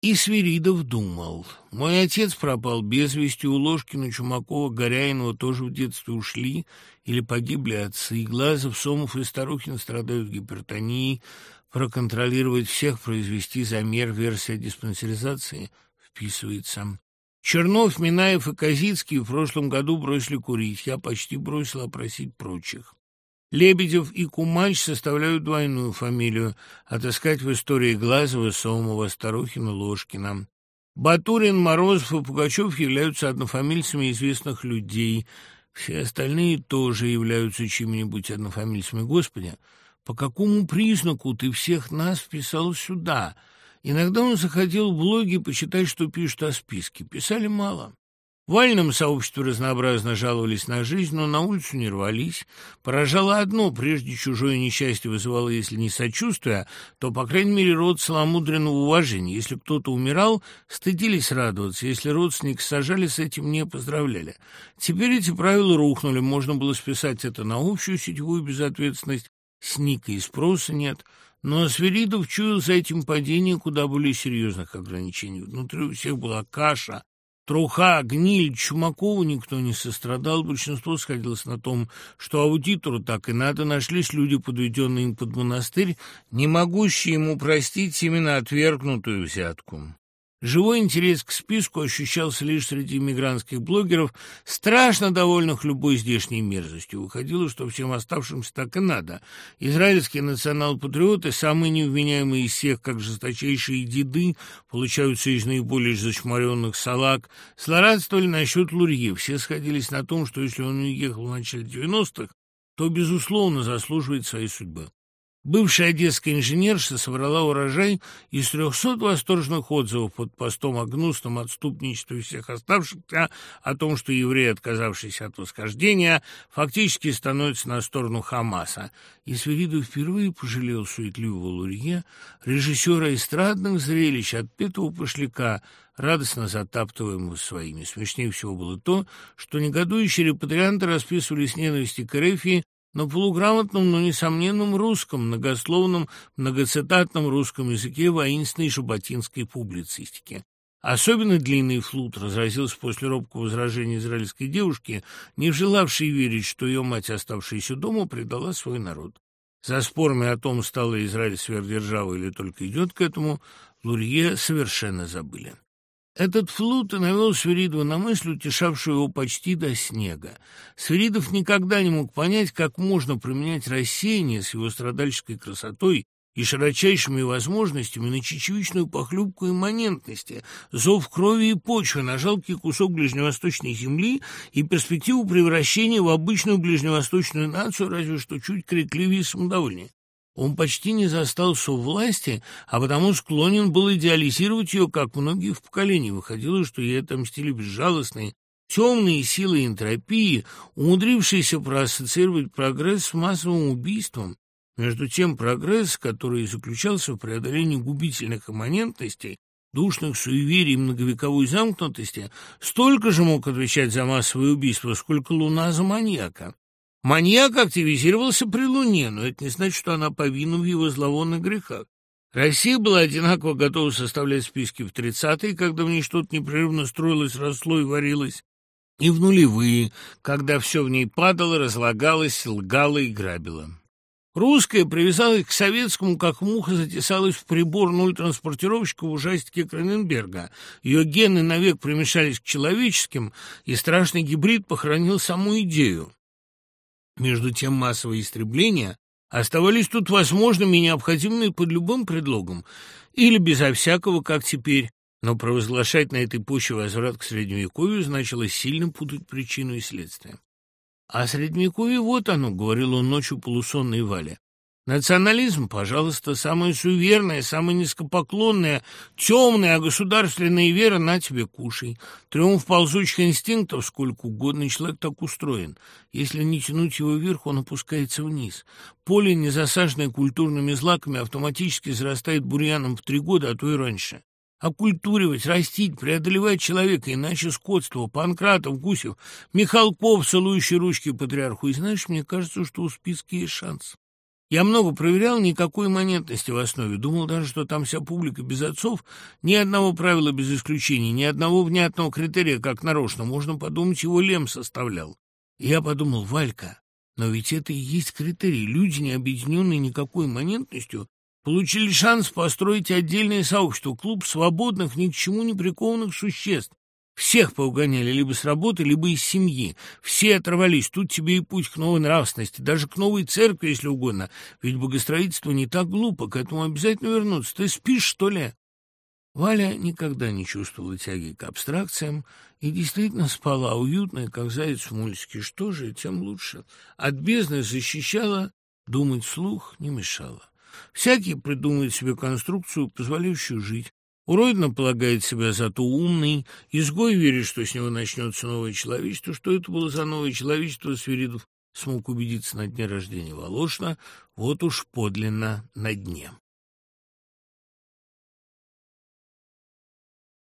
И Свиридов думал. Мой отец пропал без вести, у Ложкина, Чумакова, Горяинова тоже в детстве ушли или погибли отцы. Глазов, Сомов и Старухин страдают гипертонией. Проконтролировать всех, произвести замер, версия диспансеризации вписывается. Чернов, Минаев и Козицкий в прошлом году бросили курить. Я почти бросил опросить прочих. Лебедев и Кумач составляют двойную фамилию. Отыскать в истории Глазова, Сомова, Старухина, Ложкина. Батурин, Морозов и Пугачев являются однофамильцами известных людей. Все остальные тоже являются чьими-нибудь однофамильцами. Господи, по какому признаку ты всех нас вписал сюда? Иногда он заходил в блоги почитать, что пишут о списке. Писали мало. В вольном сообществе разнообразно жаловались на жизнь, но на улицу не рвались. Поражало одно, прежде чужое несчастье вызывало, если не сочувствие, то, по крайней мере, род целомудренного уважения. Если кто-то умирал, стыдились радоваться, если родственники сажали, с этим не поздравляли. Теперь эти правила рухнули, можно было списать это на общую сетевую безответственность, с Никой спроса нет. Но Сверидов чуял за этим падение куда более серьезных ограничений. Внутри у всех была каша, Труха, гниль, Чумакову никто не сострадал, большинство сходилось на том, что аудитору так и надо, нашлись люди, подведенные им под монастырь, не могущие ему простить именно отвергнутую взятку. Живой интерес к списку ощущался лишь среди мигрантских блогеров, страшно довольных любой здешней мерзостью. Выходило, что всем оставшимся так и надо. Израильские национал-патриоты, самые невменяемые из всех, как жесточайшие деды, получаются из наиболее зачморенных салак, злорадствовали насчет Лурье. Все сходились на том, что если он уехал в начале 90-х, то, безусловно, заслуживает своей судьбы. Бывшая одесская инженерша собрала урожай из трехсот восторженных отзывов под постом о гнусном отступничестве всех оставшихся, о том, что евреи, отказавшиеся от восхождения, фактически становятся на сторону Хамаса. И Свиридов впервые пожалел суетливого Лурье, режиссера эстрадных зрелищ, отпетого пошляка, радостно затаптываемого своими. Смешнее всего было то, что негодующие репатрианты расписывались ненависти к Эрефии на полуграмотном, но несомненном русском, многословном, многоцитатном русском языке воинственной шабатинской публицистики. Особенно длинный флут разразился после робкого возражения израильской девушки, не желавшей верить, что ее мать, оставшаяся дома, предала свой народ. За спорами о том, стала Израиль сверхдержавой или только идет к этому, Лурье совершенно забыли. Этот флут навел Свиридова на мысль, утешавшую его почти до снега. Свиридов никогда не мог понять, как можно применять рассеяние с его страдальческой красотой и широчайшими возможностями на чечевичную похлюбку имманентности, зов крови и почвы, на жалкий кусок ближневосточной земли и перспективу превращения в обычную ближневосточную нацию, разве что чуть крикливее и самодовольнее. Он почти не застал власти, а потому склонен был идеализировать ее, как многие в поколении. Выходило, что ей отомстили безжалостные, темные силы энтропии, умудрившиеся проассоциировать прогресс с массовым убийством. Между тем прогресс, который заключался в преодолении губительных имманентностей, душных суеверий и многовековой замкнутости, столько же мог отвечать за массовые убийства, сколько луна за маньяка. Маньяк активизировался при Луне, но это не значит, что она повинна в его зловонных грехах. Россия была одинаково готова составлять списки в тридцатые, когда в ней что-то непрерывно строилось, росло и варилось, и в нулевые, когда все в ней падало, разлагалось, лгало и грабило. Русская привязалась к советскому, как муха затесалась в прибор нуль-транспортировщика в ужастике Кроненберга. Ее гены навек примешались к человеческим, и страшный гибрид похоронил саму идею. Между тем массовые истребления оставались тут возможными и необходимыми под любым предлогом, или безо всякого, как теперь. Но провозглашать на этой почве возврат к Средневековью значило сильно путать причину и следствие. «А Средневековье вот оно», — говорил он ночью полусонной Вале. Национализм, пожалуйста, самое суеверное, самое низкопоклонное, темное, а государственная вера на тебе кушай. Триумф ползучих инстинктов, сколько угодно, человек так устроен. Если не тянуть его вверх, он опускается вниз. Поле, не засаженное культурными злаками, автоматически зарастает бурьяном в три года, а то и раньше. Оккультуривать, растить, преодолевать человека, иначе скотство, Панкратов, Гусев, Михалков, целующий ручки патриарху. И знаешь, мне кажется, что у списка есть шанс. Я много проверял, никакой имманентности в основе. Думал даже, что там вся публика без отцов, ни одного правила без исключений, ни одного внятного критерия, как нарочно. Можно подумать, его Лем составлял. Я подумал, Валька, но ведь это и есть критерий. Люди, не объединенные никакой имманентностью, получили шанс построить отдельное сообщество, клуб свободных, ни к чему не прикованных существ. Всех поугоняли либо с работы, либо из семьи. Все оторвались. Тут тебе и путь к новой нравственности, даже к новой церкви, если угодно. Ведь богостроительство не так глупо, к этому обязательно вернуться. Ты спишь, что ли? Валя никогда не чувствовала тяги к абстракциям и действительно спала уютно, как заяц в мультике. Что же, тем лучше. От бездны защищала, думать вслух не мешала. Всякий придумывает себе конструкцию, позволяющую жить. Уродно полагает себя зато умный, изгой верит, что с него начнется новое человечество. Что это было за новое человечество, Свиридов смог убедиться на дне рождения Волошина, вот уж подлинно на дне.